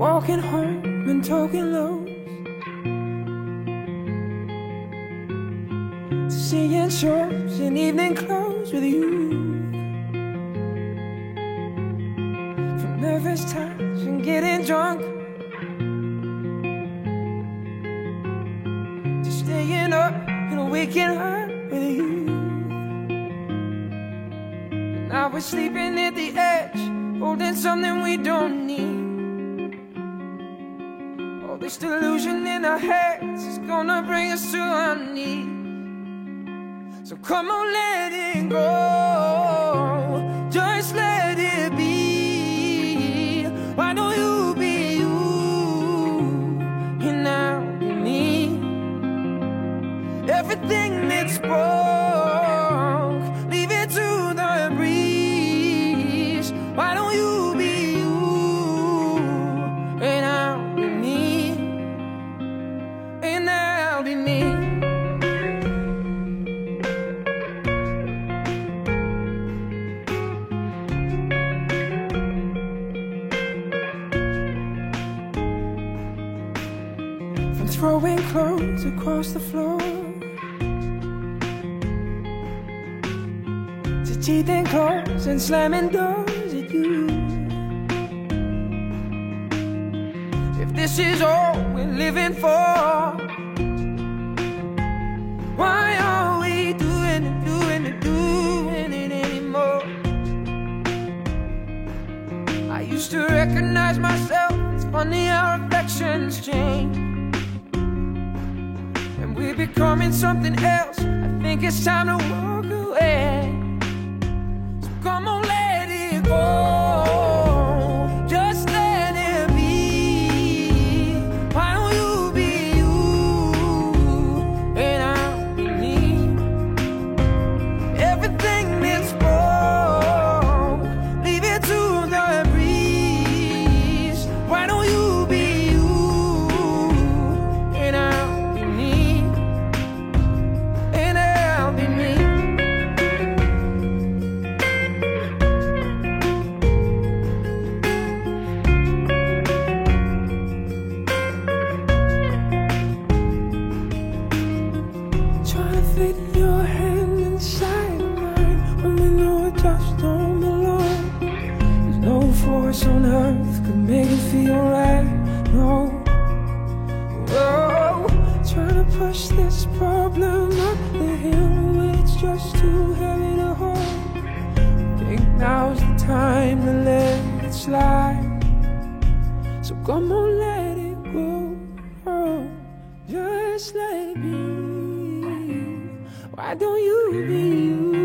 Walking home and talking lows. Seeing shows in evening clothes with you. From nervous touch and getting drunk. To staying up and waking up with you. Now we're sleeping at the edge, holding something we don't need. This delusion in our heads is gonna bring us to our knees. So come on, let it go. Throwing clothes across the floor to teething claws and slamming doors at you. If this is all we're living for, why are we doing it, doing it, doing it anymore? I used to recognize myself. It's funny how affections change. We're becoming something else. I think it's time to walk away. So come on, on earth could make it feel right. No. Whoa. Trying to push this problem up the hill it's just too heavy to hold. Think now's the time to let it slide. So come on, let it go. Oh, just let it be. Why don't you be you?